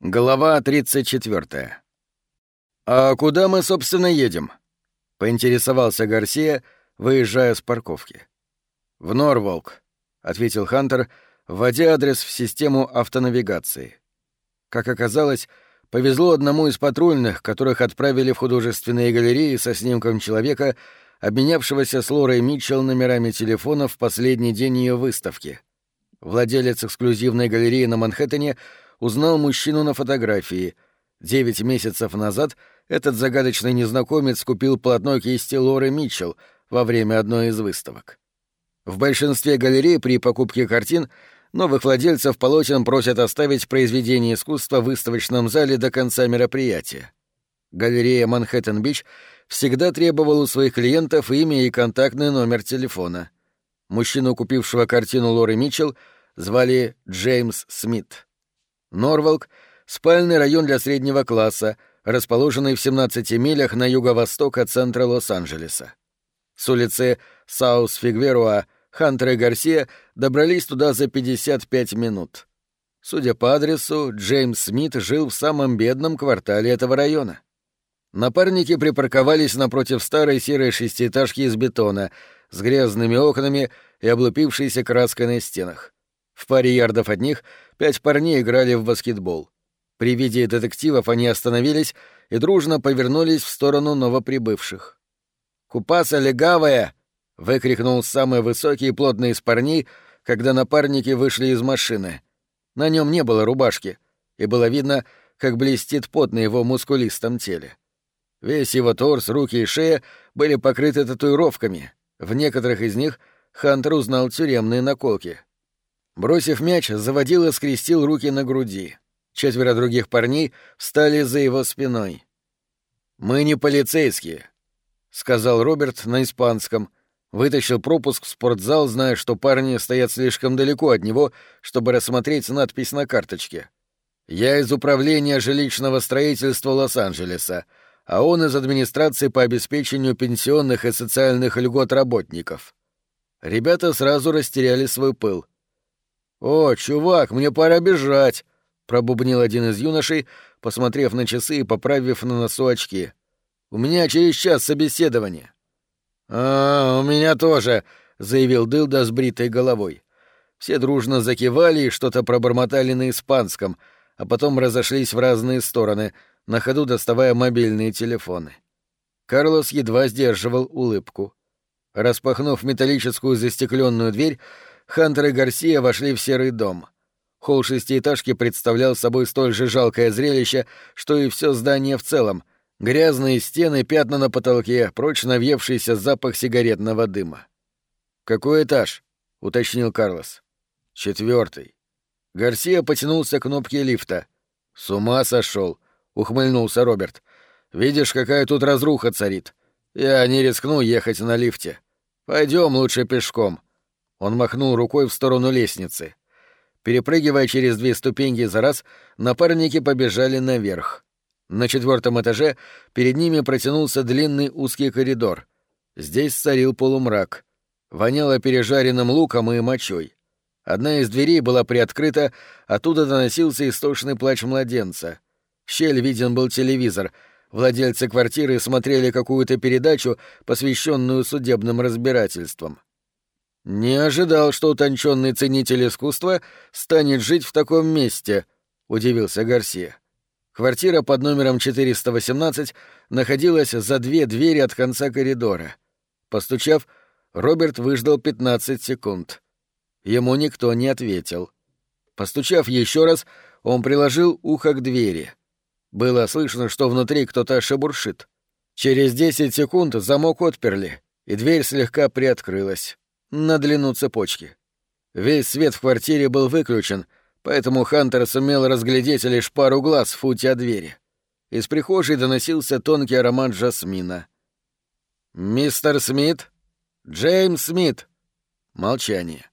Глава 34. «А куда мы, собственно, едем?» — поинтересовался Гарсия, выезжая с парковки. «В Норволк», — ответил Хантер, вводя адрес в систему автонавигации. Как оказалось, повезло одному из патрульных, которых отправили в художественные галереи со снимком человека, обменявшегося с Лорой Митчелл номерами телефона в последний день ее выставки. Владелец эксклюзивной галереи на Манхэттене — узнал мужчину на фотографии. Девять месяцев назад этот загадочный незнакомец купил полотно кисти Лоры Митчелл во время одной из выставок. В большинстве галерей при покупке картин новых владельцев полотен просят оставить произведение искусства в выставочном зале до конца мероприятия. Галерея Манхэттен-Бич всегда требовала у своих клиентов имя и контактный номер телефона. Мужчину, купившего картину Лоры Митчелл, звали Джеймс Смит. Норволк — спальный район для среднего класса, расположенный в 17 милях на юго-восток от центра Лос-Анджелеса. С улицы Саут-Фигероа Хантер и Гарсия добрались туда за 55 минут. Судя по адресу, Джеймс Смит жил в самом бедном квартале этого района. Напарники припарковались напротив старой серой шестиэтажки из бетона с грязными окнами и облупившейся краской на стенах. В паре ярдов от них пять парней играли в баскетбол. При виде детективов они остановились и дружно повернулись в сторону новоприбывших. «Купаса легавая!» — выкрикнул самый высокий и плотный из парней, когда напарники вышли из машины. На нем не было рубашки, и было видно, как блестит пот на его мускулистом теле. Весь его торс, руки и шея были покрыты татуировками. В некоторых из них Хантер узнал тюремные наколки — Бросив мяч, заводила скрестил руки на груди. Четверо других парней встали за его спиной. «Мы не полицейские», — сказал Роберт на испанском. Вытащил пропуск в спортзал, зная, что парни стоят слишком далеко от него, чтобы рассмотреть надпись на карточке. «Я из управления жилищного строительства Лос-Анджелеса, а он из администрации по обеспечению пенсионных и социальных льгот работников». Ребята сразу растеряли свой пыл — «О, чувак, мне пора бежать!» — пробубнил один из юношей, посмотрев на часы и поправив на носу очки. «У меня через час собеседование». «А, у меня тоже», — заявил Дылда с бритой головой. Все дружно закивали и что-то пробормотали на испанском, а потом разошлись в разные стороны, на ходу доставая мобильные телефоны. Карлос едва сдерживал улыбку. Распахнув металлическую застекленную дверь, Хантер и Гарсия вошли в серый дом. Холл шестиэтажки представлял собой столь же жалкое зрелище, что и все здание в целом. Грязные стены, пятна на потолке, прочно въевшийся запах сигаретного дыма. «Какой этаж?» — уточнил Карлос. «Четвертый». Гарсия потянулся к кнопке лифта. «С ума сошел», — ухмыльнулся Роберт. «Видишь, какая тут разруха царит. Я не рискну ехать на лифте. Пойдем лучше пешком. Он махнул рукой в сторону лестницы. Перепрыгивая через две ступеньки за раз, напарники побежали наверх. На четвертом этаже перед ними протянулся длинный узкий коридор. Здесь царил полумрак. Воняло пережаренным луком и мочой. Одна из дверей была приоткрыта, оттуда доносился истошный плач младенца. В щель виден был телевизор. Владельцы квартиры смотрели какую-то передачу, посвященную судебным разбирательствам. «Не ожидал, что утонченный ценитель искусства станет жить в таком месте», — удивился Гарсия. Квартира под номером 418 находилась за две двери от конца коридора. Постучав, Роберт выждал 15 секунд. Ему никто не ответил. Постучав еще раз, он приложил ухо к двери. Было слышно, что внутри кто-то шебуршит. Через 10 секунд замок отперли, и дверь слегка приоткрылась на длину цепочки. Весь свет в квартире был выключен, поэтому Хантер сумел разглядеть лишь пару глаз в футе от двери. Из прихожей доносился тонкий аромат жасмина. «Мистер Смит? Джеймс Смит!» Молчание.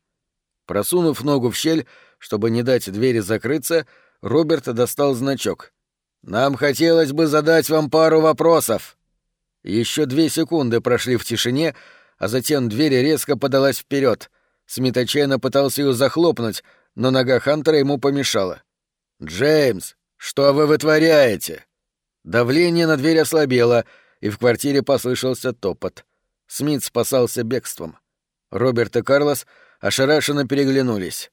Просунув ногу в щель, чтобы не дать двери закрыться, Роберт достал значок. «Нам хотелось бы задать вам пару вопросов». Еще две секунды прошли в тишине, а затем дверь резко подалась вперед. Смит отчаянно пытался ее захлопнуть, но нога Хантера ему помешала. «Джеймс, «Что вы вытворяете?» Давление на дверь ослабело, и в квартире послышался топот. Смит спасался бегством. Роберт и Карлос ошарашенно переглянулись.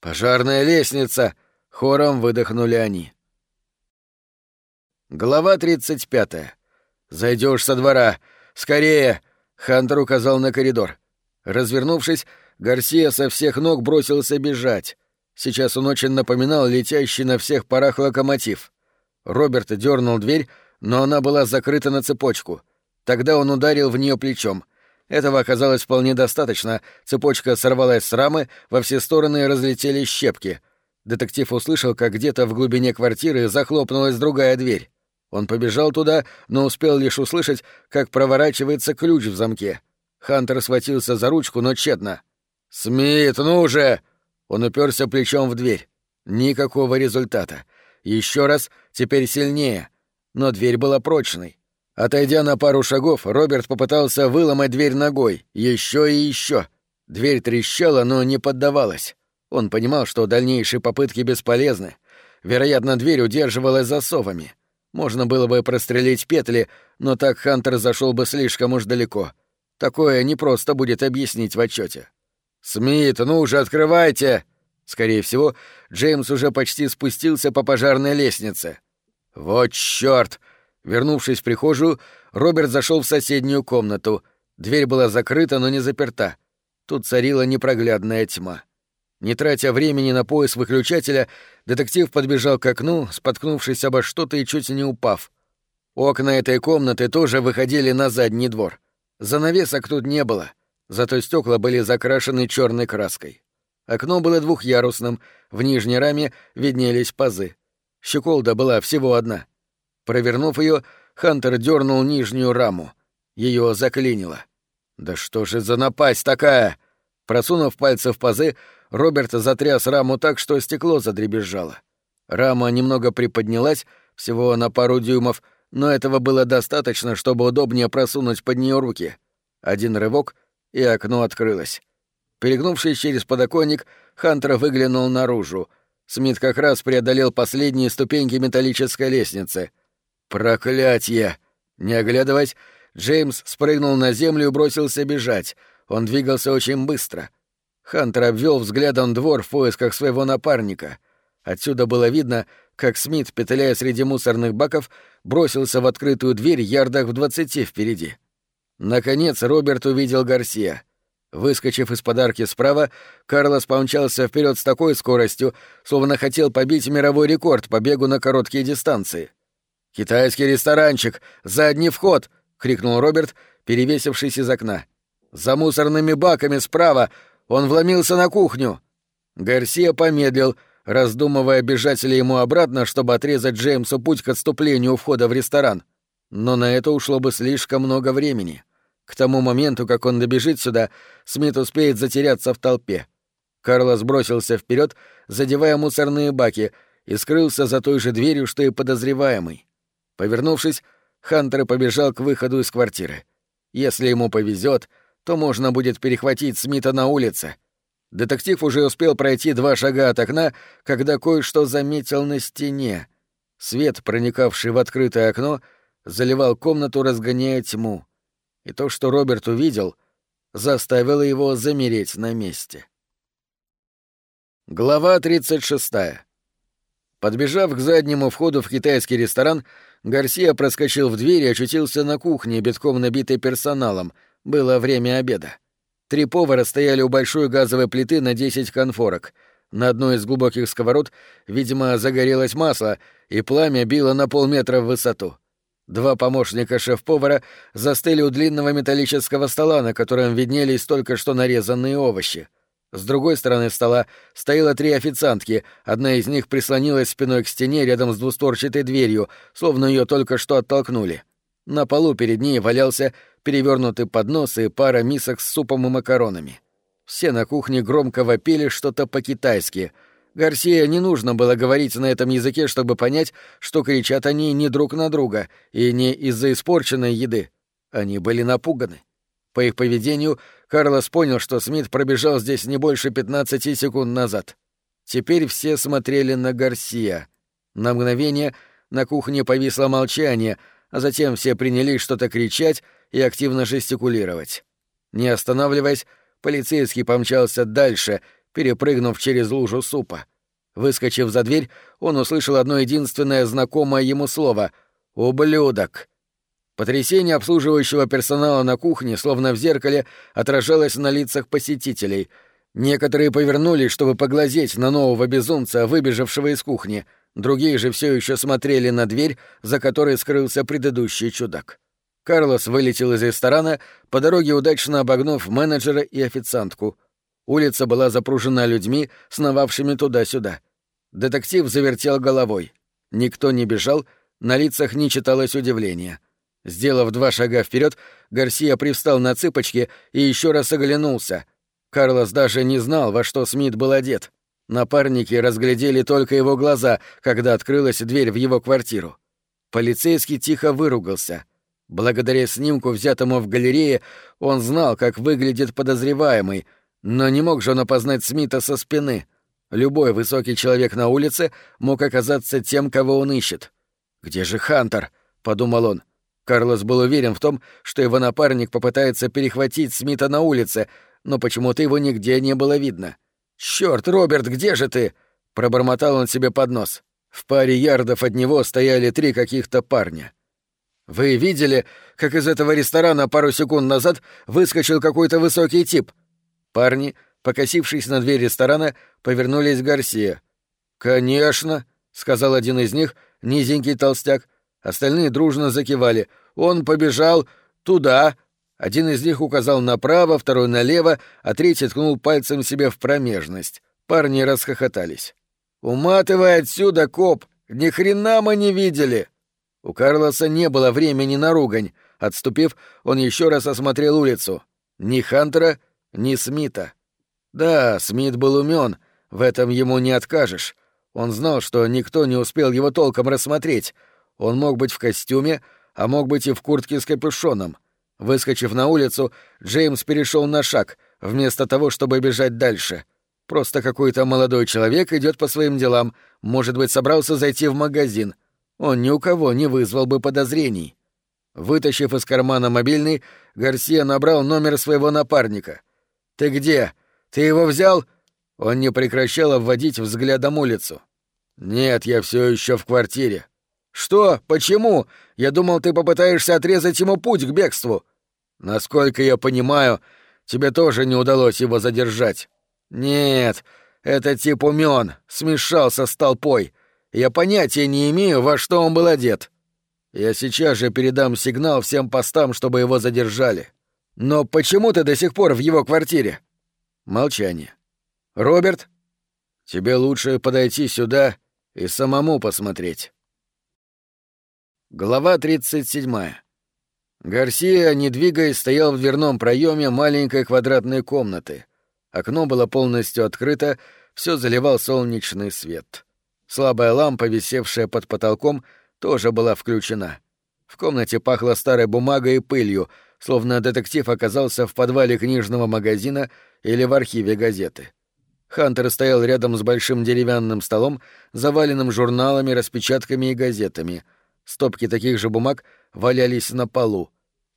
«Пожарная лестница!» — хором выдохнули они. Глава 35. Зайдешь со двора! Скорее!» — Хантер указал на коридор. Развернувшись, Гарсия со всех ног бросился бежать. Сейчас он очень напоминал летящий на всех парах локомотив. Роберт дернул дверь, но она была закрыта на цепочку. Тогда он ударил в нее плечом. Этого оказалось вполне достаточно. Цепочка сорвалась с рамы, во все стороны разлетелись щепки. Детектив услышал, как где-то в глубине квартиры захлопнулась другая дверь. Он побежал туда, но успел лишь услышать, как проворачивается ключ в замке. Хантер схватился за ручку, но тщетно. «Смит, ну же!» Он уперся плечом в дверь. Никакого результата. Еще раз, теперь сильнее. Но дверь была прочной. Отойдя на пару шагов, Роберт попытался выломать дверь ногой. Еще и еще. Дверь трещала, но не поддавалась. Он понимал, что дальнейшие попытки бесполезны. Вероятно, дверь удерживалась засовами. Можно было бы прострелить петли, но так Хантер зашел бы слишком уж далеко. Такое непросто будет объяснить в отчете. «Смит, ну уже открывайте!» Скорее всего, Джеймс уже почти спустился по пожарной лестнице. «Вот чёрт!» Вернувшись в прихожую, Роберт зашел в соседнюю комнату. Дверь была закрыта, но не заперта. Тут царила непроглядная тьма. Не тратя времени на поиск выключателя, детектив подбежал к окну, споткнувшись обо что-то и чуть не упав. Окна этой комнаты тоже выходили на задний двор. Занавесок тут не было, зато стекла были закрашены черной краской. Окно было двухъярусным, в нижней раме виднелись пазы. Щеколда была всего одна. Провернув ее, Хантер дернул нижнюю раму. Ее заклинило. «Да что же за напасть такая?» Просунув пальцы в пазы, Роберт затряс раму так, что стекло задребезжало. Рама немного приподнялась, всего на пару дюймов, но этого было достаточно, чтобы удобнее просунуть под нее руки. Один рывок, и окно открылось. Перегнувшись через подоконник, Хантер выглянул наружу. Смит как раз преодолел последние ступеньки металлической лестницы. «Проклятье!» Не оглядываясь, Джеймс спрыгнул на землю и бросился бежать. Он двигался очень быстро. Хантер обвел взглядом двор в поисках своего напарника. Отсюда было видно, как Смит, петляя среди мусорных баков, бросился в открытую дверь ярдах в двадцати впереди. Наконец Роберт увидел Гарсия. Выскочив из подарки справа, Карлос помчался вперед с такой скоростью, словно хотел побить мировой рекорд по бегу на короткие дистанции. «Китайский ресторанчик! Задний вход!» — крикнул Роберт, перевесившись из окна. «За мусорными баками справа! Он вломился на кухню!» Гарсия помедлил, раздумывая, бежать ли ему обратно, чтобы отрезать Джеймсу путь к отступлению у входа в ресторан. Но на это ушло бы слишком много времени. К тому моменту, как он добежит сюда, Смит успеет затеряться в толпе. Карлос бросился вперед, задевая мусорные баки, и скрылся за той же дверью, что и подозреваемый. Повернувшись, Хантер побежал к выходу из квартиры. Если ему повезет, то можно будет перехватить Смита на улице. Детектив уже успел пройти два шага от окна, когда кое-что заметил на стене. Свет, проникавший в открытое окно, заливал комнату, разгоняя тьму. И то, что Роберт увидел, заставило его замереть на месте. Глава 36. Подбежав к заднему входу в китайский ресторан, Гарсия проскочил в дверь и очутился на кухне, битком набитой персоналом. Было время обеда. Три повара стояли у большой газовой плиты на 10 конфорок. На одной из глубоких сковород, видимо, загорелось масло, и пламя било на полметра в высоту. Два помощника шеф-повара застыли у длинного металлического стола, на котором виднелись только что нарезанные овощи. С другой стороны стола стояло три официантки, одна из них прислонилась спиной к стене рядом с двустворчатой дверью, словно ее только что оттолкнули. На полу перед ней валялся перевернутый поднос и пара мисок с супом и макаронами. Все на кухне громко вопили что-то по-китайски. Гарсия не нужно было говорить на этом языке, чтобы понять, что кричат они не друг на друга и не из-за испорченной еды. Они были напуганы. По их поведению Карлос понял, что Смит пробежал здесь не больше 15 секунд назад. Теперь все смотрели на Гарсия. На мгновение на кухне повисло молчание, а затем все принялись что-то кричать и активно жестикулировать. Не останавливаясь, полицейский помчался дальше, перепрыгнув через лужу супа. Выскочив за дверь, он услышал одно единственное знакомое ему слово — «ублюдок». Потрясение обслуживающего персонала на кухне, словно в зеркале, отражалось на лицах посетителей. Некоторые повернулись, чтобы поглазеть на нового безумца, выбежавшего из кухни. Другие же все еще смотрели на дверь, за которой скрылся предыдущий чудак. Карлос вылетел из ресторана, по дороге удачно обогнув менеджера и официантку. Улица была запружена людьми, сновавшими туда-сюда. Детектив завертел головой. Никто не бежал, на лицах не читалось удивления. Сделав два шага вперед, Гарсия привстал на цыпочки и еще раз оглянулся. Карлос даже не знал, во что Смит был одет. Напарники разглядели только его глаза, когда открылась дверь в его квартиру. Полицейский тихо выругался. Благодаря снимку, взятому в галерее, он знал, как выглядит подозреваемый, но не мог же он опознать Смита со спины. Любой высокий человек на улице мог оказаться тем, кого он ищет. «Где же Хантер?» — подумал он. Карлос был уверен в том, что его напарник попытается перехватить Смита на улице, но почему-то его нигде не было видно. «Чёрт, Роберт, где же ты?» — пробормотал он себе под нос. В паре ярдов от него стояли три каких-то парня. «Вы видели, как из этого ресторана пару секунд назад выскочил какой-то высокий тип?» Парни, покосившись на дверь ресторана, повернулись к Гарсия. «Конечно», — сказал один из них, низенький толстяк. Остальные дружно закивали. «Он побежал туда», один из них указал направо, второй налево, а третий ткнул пальцем себе в промежность. Парни расхохотались. «Уматывай отсюда, коп! Ни хрена мы не видели!» У Карлоса не было времени на ругань. Отступив, он еще раз осмотрел улицу. Ни Хантера, ни Смита. Да, Смит был умен, в этом ему не откажешь. Он знал, что никто не успел его толком рассмотреть. Он мог быть в костюме, а мог быть и в куртке с капюшоном. Выскочив на улицу, Джеймс перешел на шаг, вместо того, чтобы бежать дальше. Просто какой-то молодой человек идет по своим делам, может быть, собрался зайти в магазин. Он ни у кого не вызвал бы подозрений. Вытащив из кармана мобильный, Гарсия набрал номер своего напарника. «Ты где? Ты его взял?» Он не прекращал обводить взглядом улицу. «Нет, я все еще в квартире. «Что? Почему? Я думал, ты попытаешься отрезать ему путь к бегству». «Насколько я понимаю, тебе тоже не удалось его задержать». «Нет, этот тип умен, смешался с толпой. Я понятия не имею, во что он был одет. Я сейчас же передам сигнал всем постам, чтобы его задержали. Но почему ты до сих пор в его квартире?» Молчание. «Роберт, тебе лучше подойти сюда и самому посмотреть». Глава 37. Гарсия, не двигаясь, стоял в дверном проеме маленькой квадратной комнаты. Окно было полностью открыто, все заливал солнечный свет. Слабая лампа, висевшая под потолком, тоже была включена. В комнате пахло старой бумагой и пылью, словно детектив оказался в подвале книжного магазина или в архиве газеты. Хантер стоял рядом с большим деревянным столом, заваленным журналами, распечатками и газетами — Стопки таких же бумаг валялись на полу.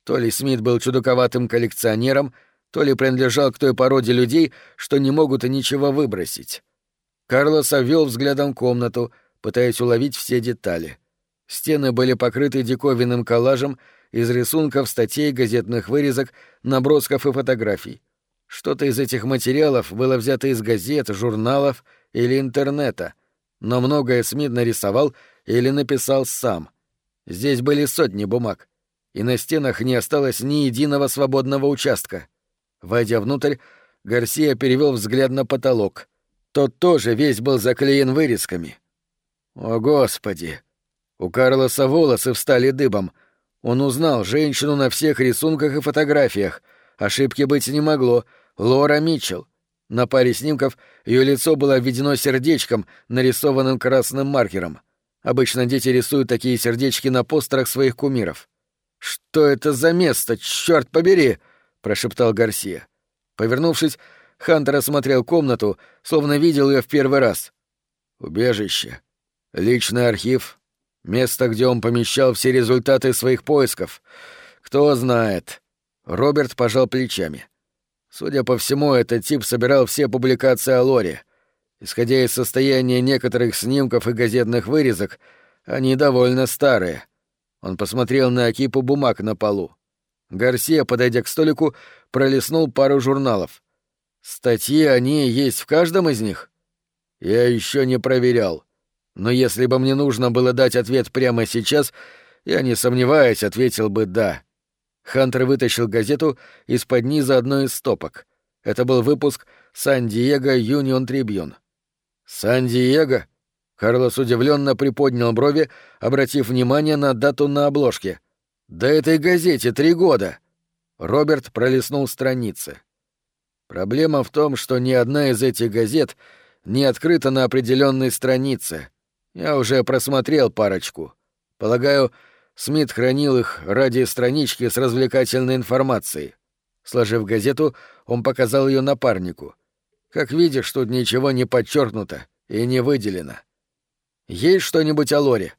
То ли Смит был чудаковатым коллекционером, то ли принадлежал к той породе людей, что не могут и ничего выбросить. Карлос обвел взглядом комнату, пытаясь уловить все детали. Стены были покрыты диковинным коллажем из рисунков, статей, газетных вырезок, набросков и фотографий. Что-то из этих материалов было взято из газет, журналов или интернета, но многое Смит нарисовал или написал сам — Здесь были сотни бумаг, и на стенах не осталось ни единого свободного участка. Войдя внутрь, Гарсия перевел взгляд на потолок. Тот тоже весь был заклеен вырезками. О, Господи! У Карлоса волосы встали дыбом. Он узнал женщину на всех рисунках и фотографиях. Ошибки быть не могло. Лора Митчелл. На паре снимков ее лицо было обведено сердечком, нарисованным красным маркером. Обычно дети рисуют такие сердечки на постерах своих кумиров. «Что это за место, черт побери!» — прошептал Гарсия. Повернувшись, Хантер осмотрел комнату, словно видел ее в первый раз. «Убежище. Личный архив. Место, где он помещал все результаты своих поисков. Кто знает. Роберт пожал плечами. Судя по всему, этот тип собирал все публикации о Лоре. Исходя из состояния некоторых снимков и газетных вырезок, они довольно старые. Он посмотрел на кипу бумаг на полу. Гарсия, подойдя к столику, пролистнул пару журналов. Статьи они есть в каждом из них? Я еще не проверял. Но если бы мне нужно было дать ответ прямо сейчас, я, не сомневаясь, ответил бы «да». Хантер вытащил газету из-под низа одной из стопок. Это был выпуск «Сан-Диего Юнион Трибьюн». «Сан-Диего?» Карлос удивленно приподнял брови, обратив внимание на дату на обложке. «Да этой газете три года!» Роберт пролистнул страницы. Проблема в том, что ни одна из этих газет не открыта на определенной странице. Я уже просмотрел парочку. Полагаю, Смит хранил их ради странички с развлекательной информацией. Сложив газету, он показал ее напарнику. Как видишь, тут ничего не подчеркнуто и не выделено. Есть что-нибудь о Лоре?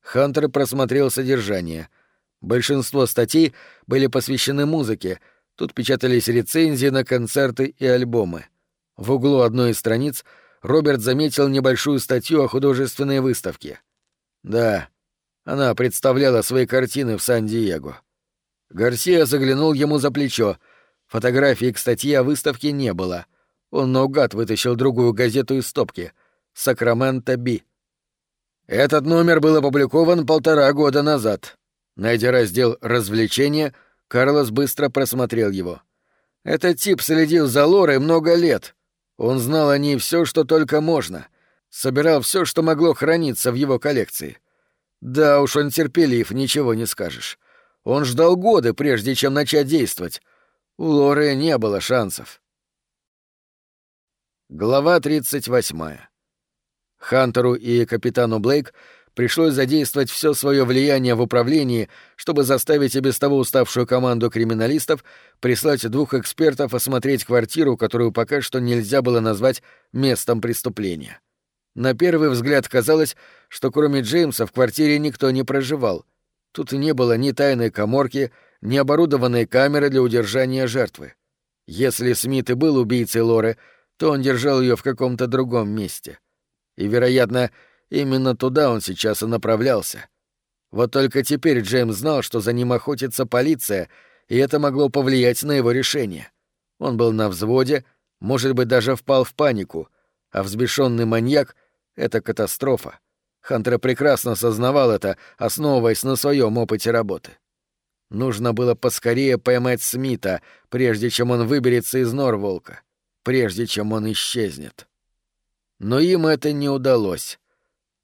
Хантер просмотрел содержание. Большинство статей были посвящены музыке, тут печатались рецензии на концерты и альбомы. В углу одной из страниц Роберт заметил небольшую статью о художественной выставке. Да, она представляла свои картины в Сан-Диего. Гарсия заглянул ему за плечо. Фотографии к статье о выставке не было. Он наугад вытащил другую газету из стопки «Сакраменто Би». Этот номер был опубликован полтора года назад. Найдя раздел «Развлечения», Карлос быстро просмотрел его. Этот тип следил за Лорой много лет. Он знал о ней все, что только можно. Собирал все, что могло храниться в его коллекции. Да уж он терпелив, ничего не скажешь. Он ждал годы, прежде чем начать действовать. У Лоры не было шансов. Глава 38. Хантеру и капитану Блейк пришлось задействовать все свое влияние в управлении, чтобы заставить и без того уставшую команду криминалистов прислать двух экспертов осмотреть квартиру, которую пока что нельзя было назвать местом преступления. На первый взгляд казалось, что кроме Джеймса в квартире никто не проживал. Тут не было ни тайной коморки, ни оборудованной камеры для удержания жертвы. Если Смит и был убийцей Лоры, то он держал ее в каком-то другом месте. И, вероятно, именно туда он сейчас и направлялся. Вот только теперь Джеймс знал, что за ним охотится полиция, и это могло повлиять на его решение. Он был на взводе, может быть, даже впал в панику, а взбешенный маньяк — это катастрофа. Хантер прекрасно сознавал это, основываясь на своем опыте работы. Нужно было поскорее поймать Смита, прежде чем он выберется из Норволка, прежде чем он исчезнет. Но им это не удалось.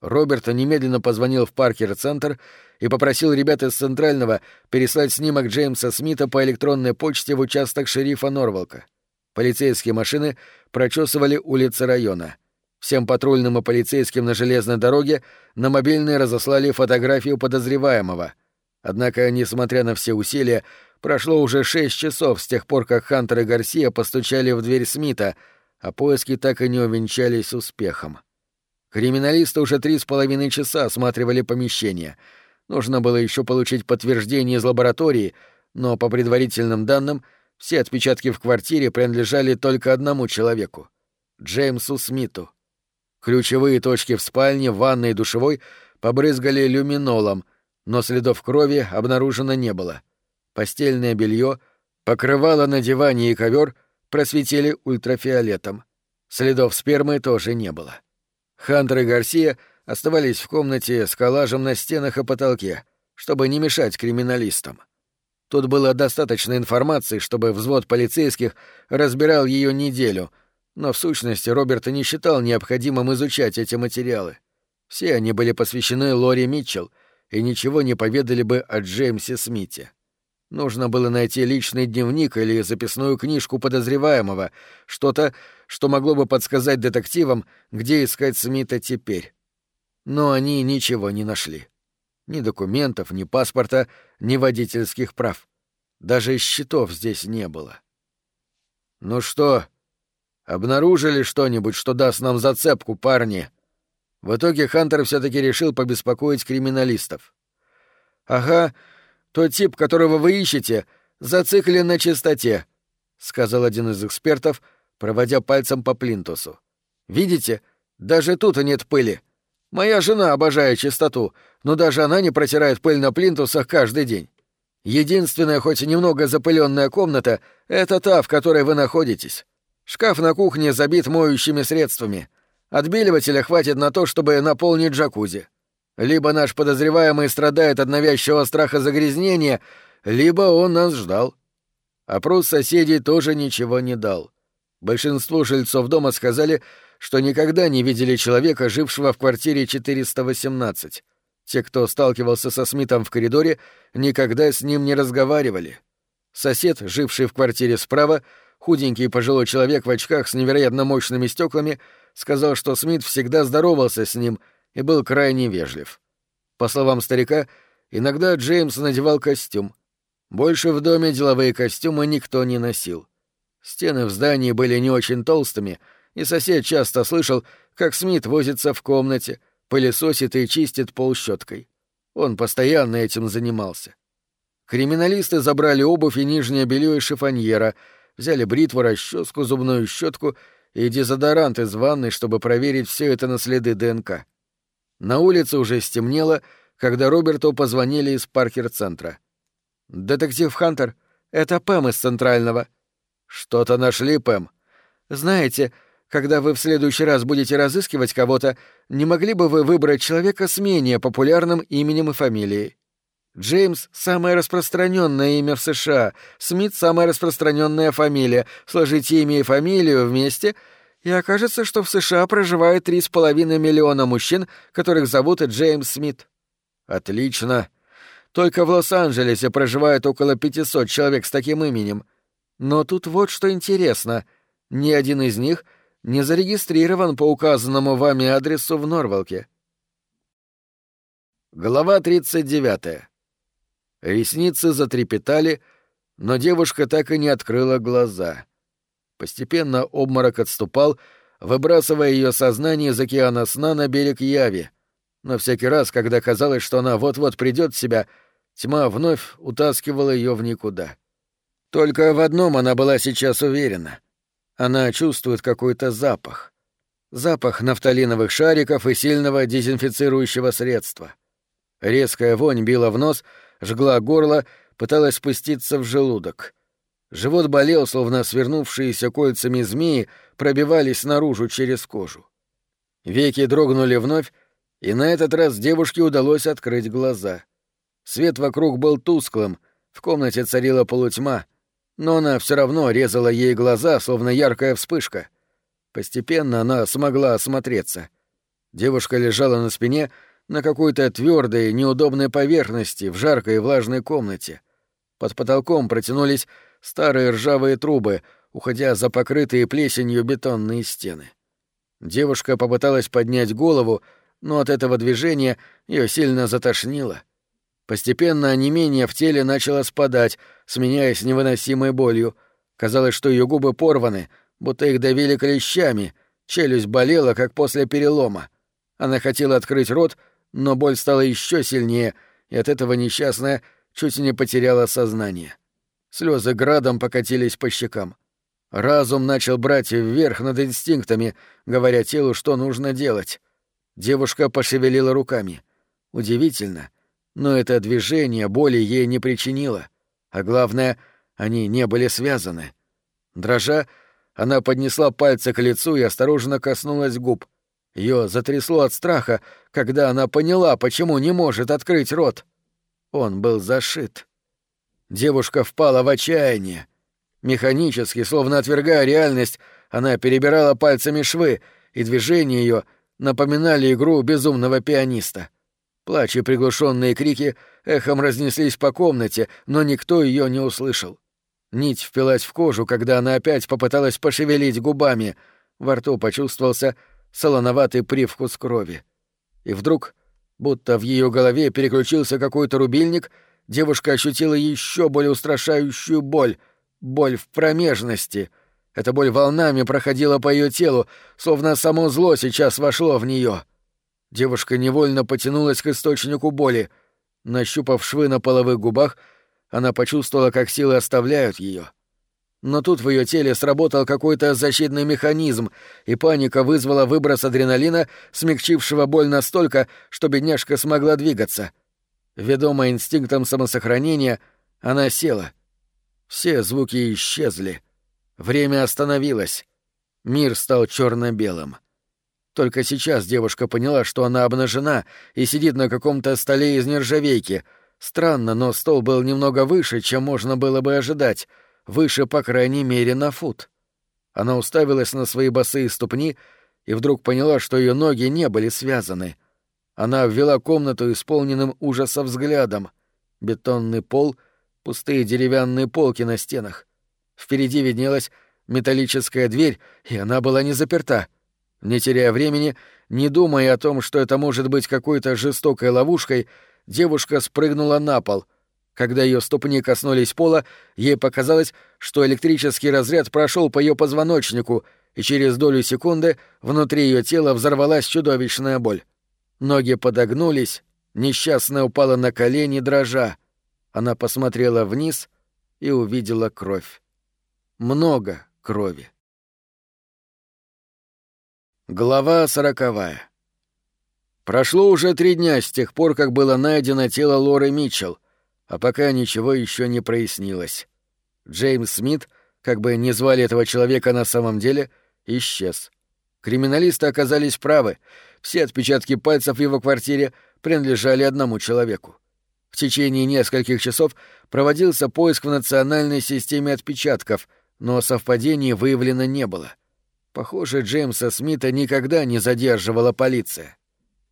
Роберт немедленно позвонил в Паркер-центр и попросил ребят из Центрального переслать снимок Джеймса Смита по электронной почте в участок шерифа Норволка. Полицейские машины прочесывали улицы района — Всем патрульным и полицейским на железной дороге на мобильные разослали фотографию подозреваемого. Однако, несмотря на все усилия, прошло уже шесть часов с тех пор, как Хантер и Гарсия постучали в дверь Смита, а поиски так и не увенчались успехом. Криминалисты уже три с половиной часа осматривали помещение. Нужно было еще получить подтверждение из лаборатории, но, по предварительным данным, все отпечатки в квартире принадлежали только одному человеку — Джеймсу Смиту. Ключевые точки в спальне, ванной и душевой побрызгали люминолом, но следов крови обнаружено не было. Постельное белье, покрывало на диване и ковер просветили ультрафиолетом. Следов спермы тоже не было. Хантер и Гарсия оставались в комнате с коллажем на стенах и потолке, чтобы не мешать криминалистам. Тут было достаточно информации, чтобы взвод полицейских разбирал ее неделю — но в сущности Роберт не считал необходимым изучать эти материалы. Все они были посвящены Лори Митчелл и ничего не поведали бы о Джеймсе Смите. Нужно было найти личный дневник или записную книжку подозреваемого, что-то, что могло бы подсказать детективам, где искать Смита теперь. Но они ничего не нашли. Ни документов, ни паспорта, ни водительских прав. Даже счетов здесь не было. «Ну что, Обнаружили что-нибудь, что даст нам зацепку, парни?» В итоге Хантер все таки решил побеспокоить криминалистов. «Ага, тот тип, которого вы ищете, зациклен на чистоте», — сказал один из экспертов, проводя пальцем по плинтусу. «Видите, даже тут нет пыли. Моя жена обожает чистоту, но даже она не протирает пыль на плинтусах каждый день. Единственная, хоть немного запыленная комната — это та, в которой вы находитесь. Шкаф на кухне забит моющими средствами. Отбеливателя хватит на то, чтобы наполнить джакузи. Либо наш подозреваемый страдает от навязчивого страха загрязнения, либо он нас ждал. Опрос соседей тоже ничего не дал. Большинство жильцов дома сказали, что никогда не видели человека, жившего в квартире 418. Те, кто сталкивался со Смитом в коридоре, никогда с ним не разговаривали. Сосед, живший в квартире справа, худенький пожилой человек в очках с невероятно мощными стеклами, сказал, что Смит всегда здоровался с ним и был крайне вежлив. По словам старика, иногда Джеймс надевал костюм. Больше в доме деловые костюмы никто не носил. Стены в здании были не очень толстыми, и сосед часто слышал, как Смит возится в комнате, пылесосит и чистит пол щеткой. Он постоянно этим занимался. Криминалисты забрали обувь и нижнее белье из шифоньера, взяли бритву, расческу, зубную щетку и дезодорант из ванной, чтобы проверить все это на следы ДНК. На улице уже стемнело, когда Роберту позвонили из Паркер-центра. «Детектив Хантер, это Пэм из Центрального», «Что-то нашли, Пэм?» «Знаете, когда вы в следующий раз будете разыскивать кого-то, не могли бы вы выбрать человека с менее популярным именем и фамилией?» Джеймс — самое распространенное имя в США, Смит — самая распространенная фамилия. Сложите имя и фамилию вместе, и окажется, что в США проживает три с половиной миллиона мужчин, которых зовут Джеймс Смит. Отлично. Только в Лос-Анджелесе проживает около 500 человек с таким именем. Но тут вот что интересно. Ни один из них не зарегистрирован по указанному вами адресу в Норвалке. Глава 39. Ресницы затрепетали, но девушка так и не открыла глаза. Постепенно обморок отступал, выбрасывая ее сознание из океана сна на берег Яви. Но всякий раз, когда казалось, что она вот-вот придет в себя, тьма вновь утаскивала ее в никуда. Только в одном она была сейчас уверена. Она чувствует какой-то запах. Запах нафталиновых шариков и сильного дезинфицирующего средства. Резкая вонь била в нос, жгла горло, пыталась спуститься в желудок. Живот болел, словно свернувшиеся кольцами змеи пробивались наружу через кожу. Веки дрогнули вновь, и на этот раз девушке удалось открыть глаза. Свет вокруг был тусклым, в комнате царила полутьма, но она все равно резала ей глаза, словно яркая вспышка. Постепенно она смогла осмотреться. Девушка лежала на спине на какой-то твердой, неудобной поверхности в жаркой и влажной комнате. Под потолком протянулись старые ржавые трубы, уходя за покрытые плесенью бетонные стены. Девушка попыталась поднять голову, но от этого движения ее сильно затошнило — Постепенно онемение в теле начало спадать, сменяясь невыносимой болью. Казалось, что ее губы порваны, будто их давили клещами, челюсть болела, как после перелома. Она хотела открыть рот, но боль стала еще сильнее, и от этого несчастная чуть не потеряла сознание. Слезы градом покатились по щекам. Разум начал брать вверх над инстинктами, говоря телу, что нужно делать. Девушка пошевелила руками. Удивительно — но это движение боли ей не причинило, а главное, они не были связаны. Дрожа, она поднесла пальцы к лицу и осторожно коснулась губ. Ее затрясло от страха, когда она поняла, почему не может открыть рот. Он был зашит. Девушка впала в отчаяние. Механически, словно отвергая реальность, она перебирала пальцами швы, и движения ее напоминали игру безумного пианиста. Плач и приглушенные крики эхом разнеслись по комнате, но никто ее не услышал. Нить впилась в кожу, когда она опять попыталась пошевелить губами. Во рту почувствовался солоноватый привкус крови. И вдруг, будто в ее голове переключился какой-то рубильник, девушка ощутила еще более устрашающую боль, боль в промежности. Эта боль волнами проходила по ее телу, словно само зло сейчас вошло в нее. Девушка невольно потянулась к источнику боли. Нащупав швы на половых губах, она почувствовала, как силы оставляют ее. Но тут в ее теле сработал какой-то защитный механизм, и паника вызвала выброс адреналина, смягчившего боль настолько, что бедняжка смогла двигаться. Ведомая инстинктом самосохранения, она села. Все звуки исчезли. Время остановилось. Мир стал черно белым Только сейчас девушка поняла, что она обнажена и сидит на каком-то столе из нержавейки. Странно, но стол был немного выше, чем можно было бы ожидать — выше, по крайней мере, на фут. Она уставилась на свои босые ступни и вдруг поняла, что ее ноги не были связаны. Она ввела комнату исполненным ужаса взглядом. Бетонный пол, пустые деревянные полки на стенах. Впереди виднелась металлическая дверь, и она была не заперта. Не теряя времени, не думая о том, что это может быть какой-то жестокой ловушкой, девушка спрыгнула на пол — когда ее ступни коснулись пола, ей показалось, что электрический разряд прошел по ее позвоночнику, и через долю секунды внутри ее тела взорвалась чудовищная боль. Ноги подогнулись, несчастная упала на колени, дрожа. Она посмотрела вниз и увидела кровь. Много крови. Глава сороковая. Прошло уже три дня с тех пор, как было найдено тело Лоры Митчелл, а пока ничего еще не прояснилось. Джеймс Смит, как бы ни звали этого человека на самом деле, исчез. Криминалисты оказались правы. Все отпечатки пальцев в его квартире принадлежали одному человеку. В течение нескольких часов проводился поиск в национальной системе отпечатков, но совпадений выявлено не было. Похоже, Джеймса Смита никогда не задерживала полиция.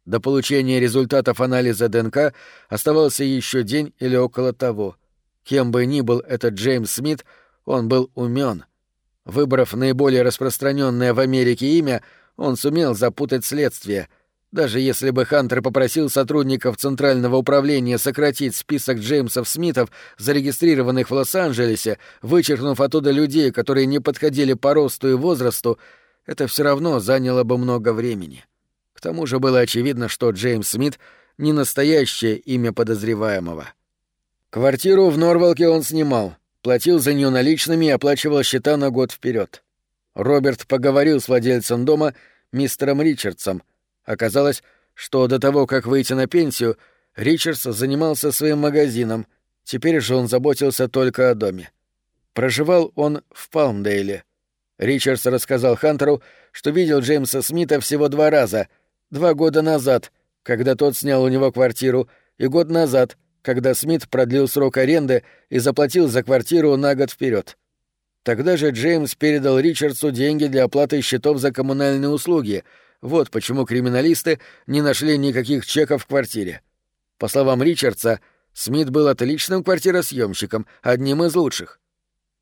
До получения результатов анализа ДНК оставался еще день или около того. Кем бы ни был этот Джеймс Смит, он был умен. Выбрав наиболее распространенное в Америке имя, он сумел запутать следствие. Даже если бы Хантер попросил сотрудников Центрального управления сократить список Джеймсов Смитов, зарегистрированных в Лос-Анджелесе, вычеркнув оттуда людей, которые не подходили по росту и возрасту, это все равно заняло бы много времени. К тому же было очевидно, что Джеймс Смит — не настоящее имя подозреваемого. Квартиру в Норвалке он снимал, платил за нее наличными и оплачивал счета на год вперед. Роберт поговорил с владельцем дома, мистером Ричардсом. Оказалось, что до того, как выйти на пенсию, Ричардс занимался своим магазином, теперь же он заботился только о доме. Проживал он в Палмдейле. Ричардс рассказал Хантеру, что видел Джеймса Смита всего два раза — Два года назад, когда тот снял у него квартиру, и год назад, когда Смит продлил срок аренды и заплатил за квартиру на год вперед. Тогда же Джеймс передал Ричардсу деньги для оплаты счетов за коммунальные услуги. Вот почему криминалисты не нашли никаких чеков в квартире. По словам Ричардса, Смит был отличным квартиросъемщиком, одним из лучших.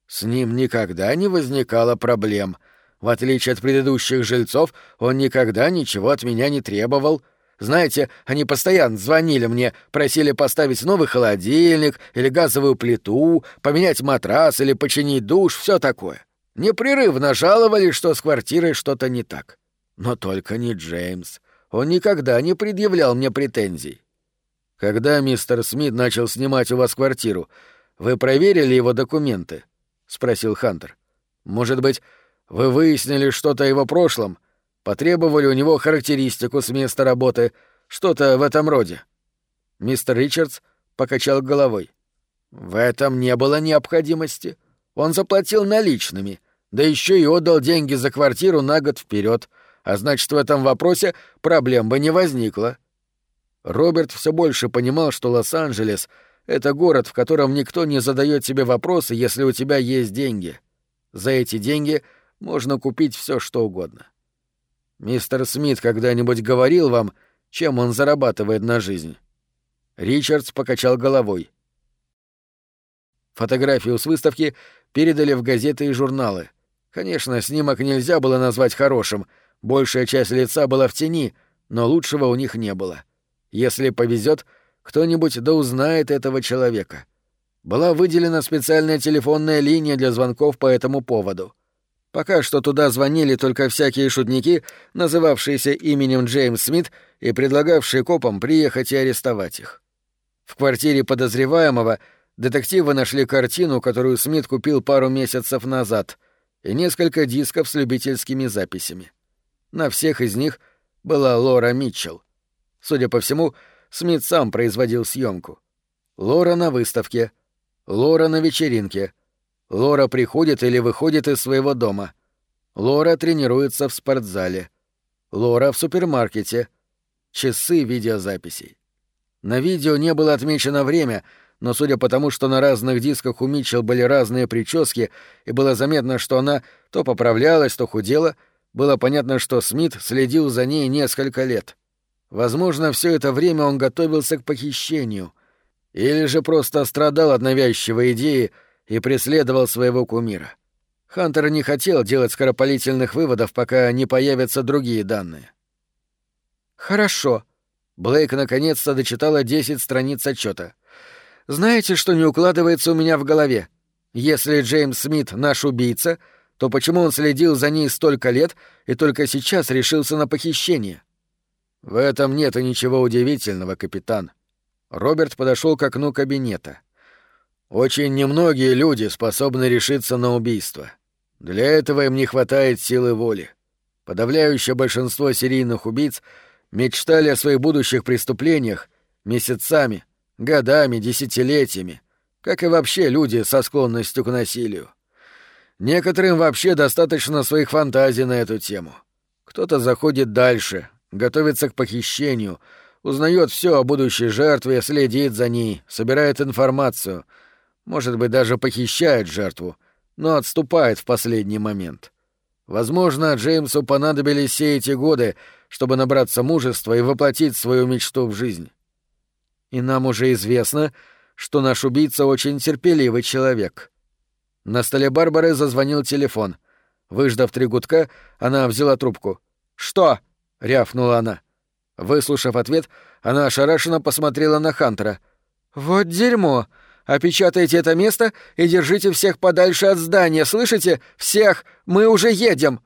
С ним никогда не возникало проблем — в отличие от предыдущих жильцов, он никогда ничего от меня не требовал. Знаете, они постоянно звонили мне, просили поставить новый холодильник или газовую плиту, поменять матрас или починить душ, все такое. Непрерывно жаловались, что с квартирой что-то не так. Но только не Джеймс. Он никогда не предъявлял мне претензий. Когда мистер Смит начал снимать у вас квартиру, вы проверили его документы? спросил Хантер. Может быть, вы выяснили что-то о его прошлом, потребовали у него характеристику с места работы, что-то в этом роде. Мистер Ричардс покачал головой. В этом не было необходимости. Он заплатил наличными, да еще и отдал деньги за квартиру на год вперед, а значит, в этом вопросе проблем бы не возникло. Роберт все больше понимал, что Лос-Анджелес — это город, в котором никто не задает себе вопросы, если у тебя есть деньги. За эти деньги — можно купить все, что угодно. Мистер Смит когда-нибудь говорил вам, чем он зарабатывает на жизнь? Ричардс покачал головой. Фотографию с выставки передали в газеты и журналы. Конечно, снимок нельзя было назвать хорошим, большая часть лица была в тени, но лучшего у них не было. Если повезет, кто-нибудь да узнает этого человека. Была выделена специальная телефонная линия для звонков по этому поводу. Пока что туда звонили только всякие шутники, называвшиеся именем Джеймс Смит и предлагавшие копам приехать и арестовать их. В квартире подозреваемого детективы нашли картину, которую Смит купил пару месяцев назад, и несколько дисков с любительскими записями. На всех из них была Лора Митчелл. Судя по всему, Смит сам производил съемку. Лора на выставке, Лора на вечеринке, Лора приходит или выходит из своего дома. Лора тренируется в спортзале. Лора в супермаркете. Часы видеозаписей. На видео не было отмечено время, но судя по тому, что на разных дисках у Митчелл были разные прически, и было заметно, что она то поправлялась, то худела, было понятно, что Смит следил за ней несколько лет. Возможно, все это время он готовился к похищению. Или же просто страдал от навязчивой идеи и преследовал своего кумира. Хантер не хотел делать скоропалительных выводов, пока не появятся другие данные. «Хорошо», Блейк наконец-то дочитала 10 страниц отчета. «Знаете, что не укладывается у меня в голове? Если Джеймс Смит наш убийца, то почему он следил за ней столько лет и только сейчас решился на похищение?» «В этом нет и ничего удивительного, капитан». Роберт подошел к окну кабинета. «Очень немногие люди способны решиться на убийство. Для этого им не хватает силы воли. Подавляющее большинство серийных убийц — мечтали о своих будущих преступлениях месяцами, годами, десятилетиями, как и вообще люди со склонностью к насилию. Некоторым вообще достаточно своих фантазий на эту тему. Кто-то заходит дальше, готовится к похищению, узнает все о будущей жертве, следит за ней, собирает информацию, может быть, даже похищает жертву, но отступает в последний момент. Возможно, Джеймсу понадобились все эти годы, чтобы набраться мужества и воплотить свою мечту в жизнь. И нам уже известно, что наш убийца очень терпеливый человек. На столе Барбары зазвонил телефон. Выждав три гудка, она взяла трубку. «Что?» — рявкнула она. Выслушав ответ, она ошарашенно посмотрела на Хантера. «Вот дерьмо! Опечатайте это место и держите всех подальше от здания, слышите? Всех! Мы уже едем!»